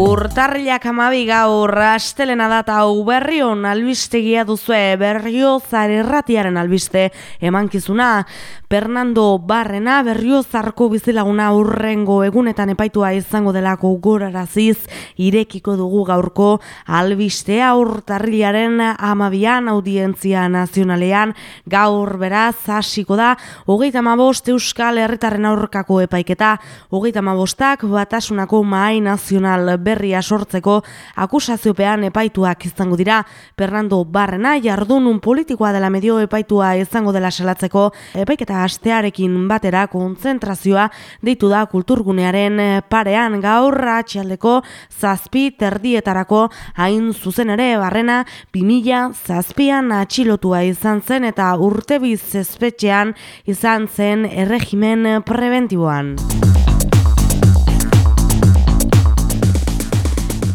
Urtarriak amabi gaur astelena data hau berrion albistegia duzue berrio erratiaren albiste emankizuna. Fernando Barrena berrio zarko bizilaguna urrengo egunetan epaitua izango delako goraraziz irekiko dugu gaurko albistea urtarriaren amabian audientzia nazionalean gaur beraz hasiko da hogeita mabost euskal herritaren aurkako epaiketa hogeita mabostak batasunako maai nazional berria sortzeko akusaziopean epaituak izango dira. Fernando Barrena jardunun politikoa dela medio epaitua izango dela salatzeko epaiketa astearekin batera kontzentrazioa deitu da kulturgunearen parean gaur atxaldeko zazpi terdietarako hain zuzen ere barrena 2000 zazpian atxilotua izan zen eta urtebiz espetxean izan zen erregimen preventiboan.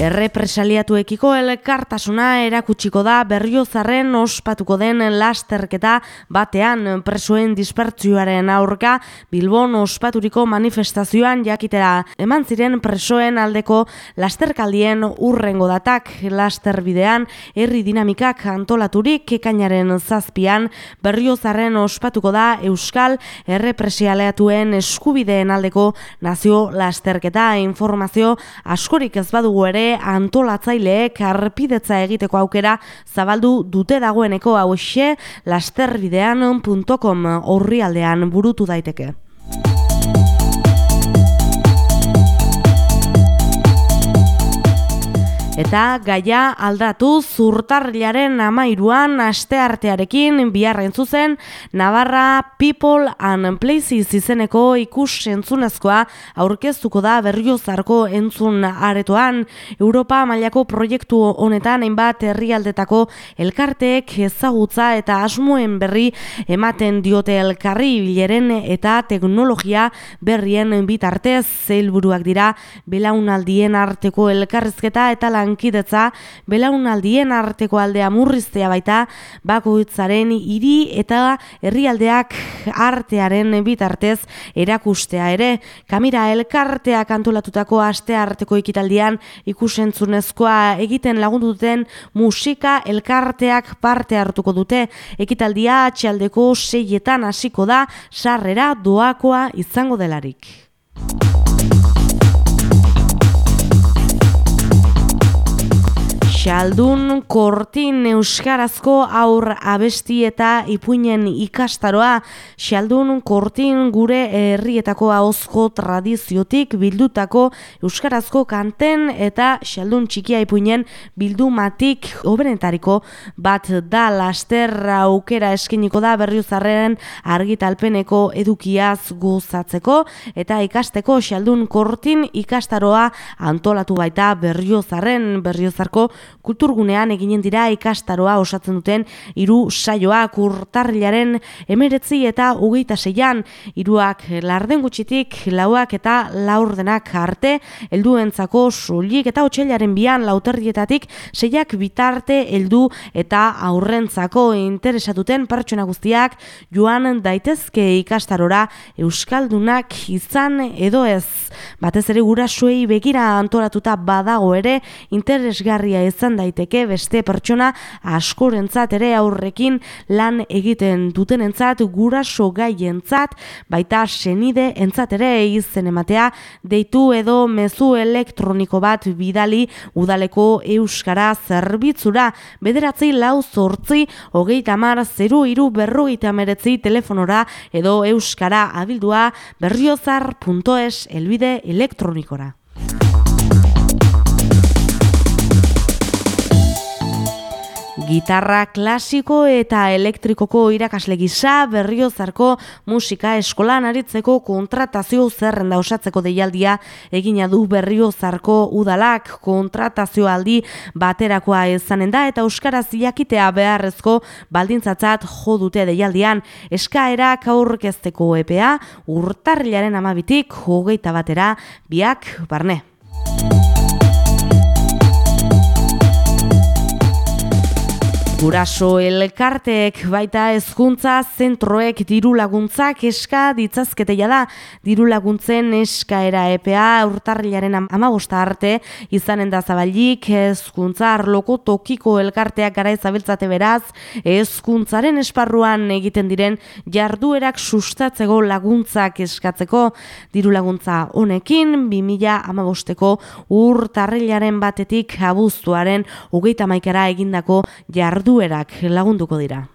Errepresaliatuekiko elkartasuna erakutsiko da berriozarren ospatuko den lasterketa batean presoen dispertzioaren aurka. Bilbon ospaturiko manifestazioan jakitera eman ziren presoen aldeko lasterkaldien urrengo datak. Lasterbidean herri dinamikak antolaturik ekainaren zazpian berriozarren ospatuko da Euskal Errepresaliatuen eskubideen aldeko nazio lasterketa. Informazio askorik ez badugu ere antolatzaileek arpidetza egiteko aukera zabaldu dute dagoeneko hauxe lasterbidean.com horri aldean burutu daiteke. Eta gaia aldatu zurtarrilaren amairuan aste artearekin biharren zuzen Navarra People and Places izeneko ikus entzunezkoa aurkeztuko da berriozarko entzun aretoan. Europa mailako proiektu honetan hainbat herrialdetako elkarteek ezagutza eta asmoen berri ematen diote elkarri bileren eta teknologia berrien bitartez zeilburuak dira belaunaldien arteko elkarrizketa eta lankidetza belaunaldien arteko aldea murriztea baita bakoitzaren hiri eta herrialdeak artearen bitartez erakustea ere kamera elkarteak antolatutako aste arteko ekitaldian ikusentzunezkoa egiten lagundu duten musika elkarteak parte hartuko dute ekitaldia atxaldeko seietan hasiko da sarrera doakoa izango delarik. Xaldun kortin euskarazko aur abesti eta ipuinen ikastaroa. Xaldun kortin gure herrietako ahozko tradiziotik bildutako euskarazko kanten eta Xaldun txikia ipuinen bildumatik obenetariko bat da. Laster aukera eskiniko da berriozarren argitalpeneko edukiaz gozatzeko eta ikasteko Xaldun kortin ikastaroa antolatu baita berriozarren berriozarko kulturgunean eginen dira ikastaroa osatzen duten hiru saioak urtarrilaren emeretzi eta hogeita zeian hiruak larden gutxitik lauak eta laurdenak arte helduentzako soilik eta otxailaren bian lauterrietatik seiak bitarte heldu eta aurrentzako interesatuten pertsona guztiak joan daitezke ikastarora euskaldunak izan edo ez. Batez ere gurasuei begira antolatuta badago ere interesgarria izan daiteke beste pertsona askorentzat ere aurrekin lan egiten dutenentzat guraso gaientzat baita senide entzat ere izen ematea deitu edo mezu elektroniko bat bidali udaleko euskara zerbitzura bederatzi lau zortzi hogeita mar zeru iru berrogeita meretzi telefonora edo euskara abildua berriozar.es elbide elektronikora. Gitarra klasiko eta elektrikoko irakasle gisa berriozarko musika eskolan aritzeko kontratazio zerrenda osatzeko deialdia egina du berriozarko udalak kontratazio aldi baterakoa ezanen da eta euskaraz jakitea beharrezko baldintzatzat jo dute deialdian eskaerak aurkezteko EPA urtarrilaren amabitik hogeita batera biak barne. Guraso elkarteek baita hezkuntza zentroek diru laguntzak eska ditzazketeia da. Diru laguntzen eskaera EPA urtarrilaren amagosta arte izanen da zabalik hezkuntza arloko tokiko elkarteak gara ezabiltzate beraz hezkuntzaren esparruan egiten diren jarduerak sustatzeko laguntzak eskatzeko diru laguntza honekin 2000 amagosteko urtarrilaren batetik abuztuaren hogeita maikara egindako jardu jarduerak lagunduko dira.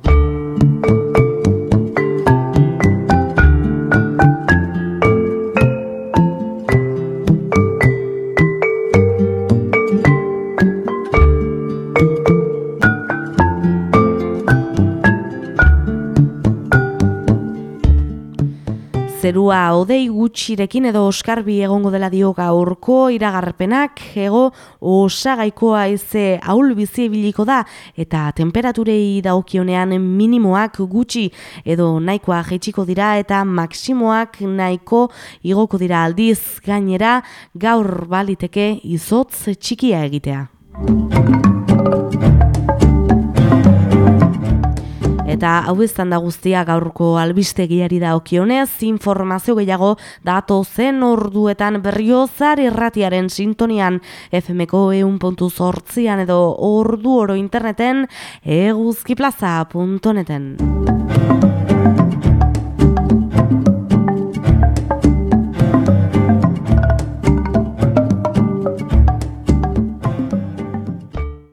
Zerua odei gutxirekin edo oskarbi egongo dela dio gaurko iragarpenak ego osagaikoa ize aul bizi biliko da eta temperaturei daukionean minimoak gutxi edo nahikoa jaitsiko dira eta maksimoak nahiko igoko dira aldiz gainera gaur baliteke izotz txikia egitea. Eta hau izan da guztia gaurko albistegiari da okionez, informazio gehiago dato zen orduetan berriozar irratiaren sintonian FMko eun puntu edo ordu oro interneten eguzkiplaza.neten.